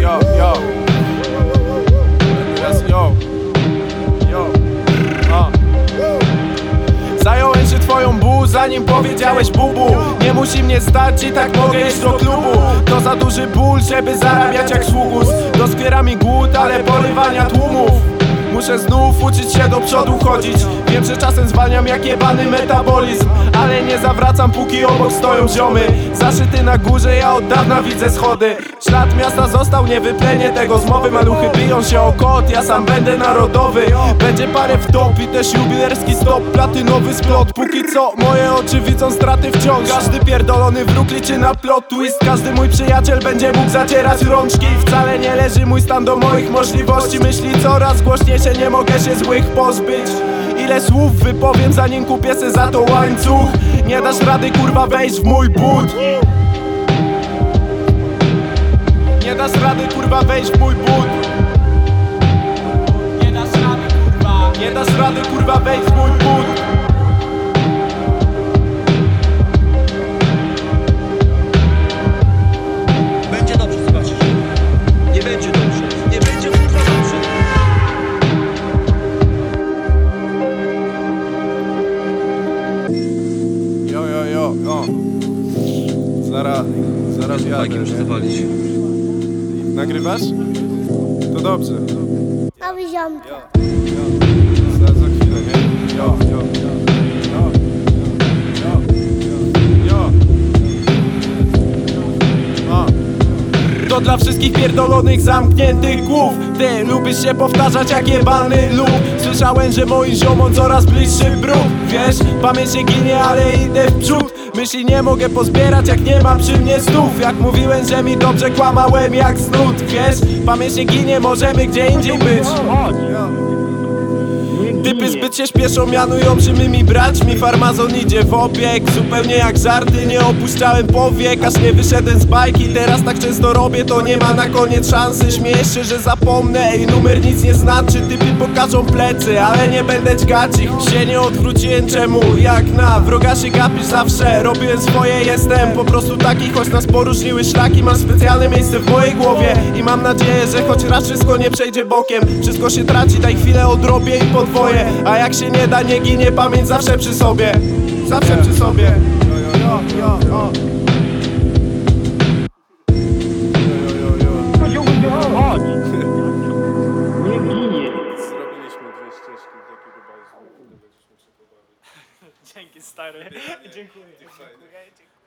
yo, yo. Teraz yo. Yo. Zająłem się twoją bu, zanim powiedziałeś bubu Nie musi mnie stać i tak mogę iść do klubu To za duży ból, żeby zarabiać jak sługus Doskwiera mi głód, ale porywania tłumów Muszę znów uczyć się do przodu chodzić. Wiem, że czasem zwalniam jak jebany metabolizm Ale nie zawracam póki obok stoją ziomy. Zaszyty na górze, ja od dawna widzę schody. Ślad miasta został, nie wyplenię tego z mowy Maluchy. Biją się o kot, ja sam będę narodowy. Będzie parę wtop i też jubilerski stop. Platynowy splot, póki co moje oczy widzą straty wciąż Każdy pierdolony wróg liczy na plot twist. Każdy mój przyjaciel będzie mógł zacierać rączki. Wcale nie leży mój stan do moich możliwości. Myśli coraz głośniejsze, nie mogę się złych pozbyć. Ile słów wypowiem zanim kupię se za to łańcuch? Nie dasz rady kurwa wejść w mój but. Nie dasz rady kurwa wejść w mój but. Nie dasz rady kurwa wejść w mój but Zaraz, zaraz jadę muszę nie? zawalić. Nagrywasz? To dobrze Nowy ziomka. Jo, jo. Za, za chwilę, nie? Jo, jo, jo, dla wszystkich pierdolonych, zamkniętych głów. Ty lubisz się powtarzać jak jebany lub. Słyszałem, że moim ziomom coraz bliższy brud. Wiesz, pamięć się ginie, ale idę w przód. Myśli nie mogę pozbierać, jak nie ma przy mnie stów. Jak mówiłem, że mi dobrze kłamałem jak snud Wiesz, pamięć się ginie, możemy gdzie indziej być Typy zbyt się śpieszą, mianują przymymi braćmi. Farmazon idzie w obieg, zupełnie jak żarty. Nie opuszczałem powiek, aż nie wyszedłem z bajki. Teraz tak często robię, to nie ma na koniec szansy. Śmieję się, że zapomnę. I numer nic nie znaczy. Typy pokażą plecy, ale nie będę ćgać ich. Się nie odwróciłem czemu, jak na wroga się gapisz zawsze. Robiłem swoje, jestem po prostu taki Choć nas poróżniły szlaki, mam specjalne miejsce w mojej głowie I mam nadzieję, że choć raz wszystko nie przejdzie bokiem. Wszystko się traci, daj chwilę odrobię i podwoję. A jak się nie da, nie ginie pamięć zawsze przy sobie. Zawsze przy sobie. Jo, jo, jo, jo. Dzięki stary. Dziękuję. Dziękuję. Dziękuję.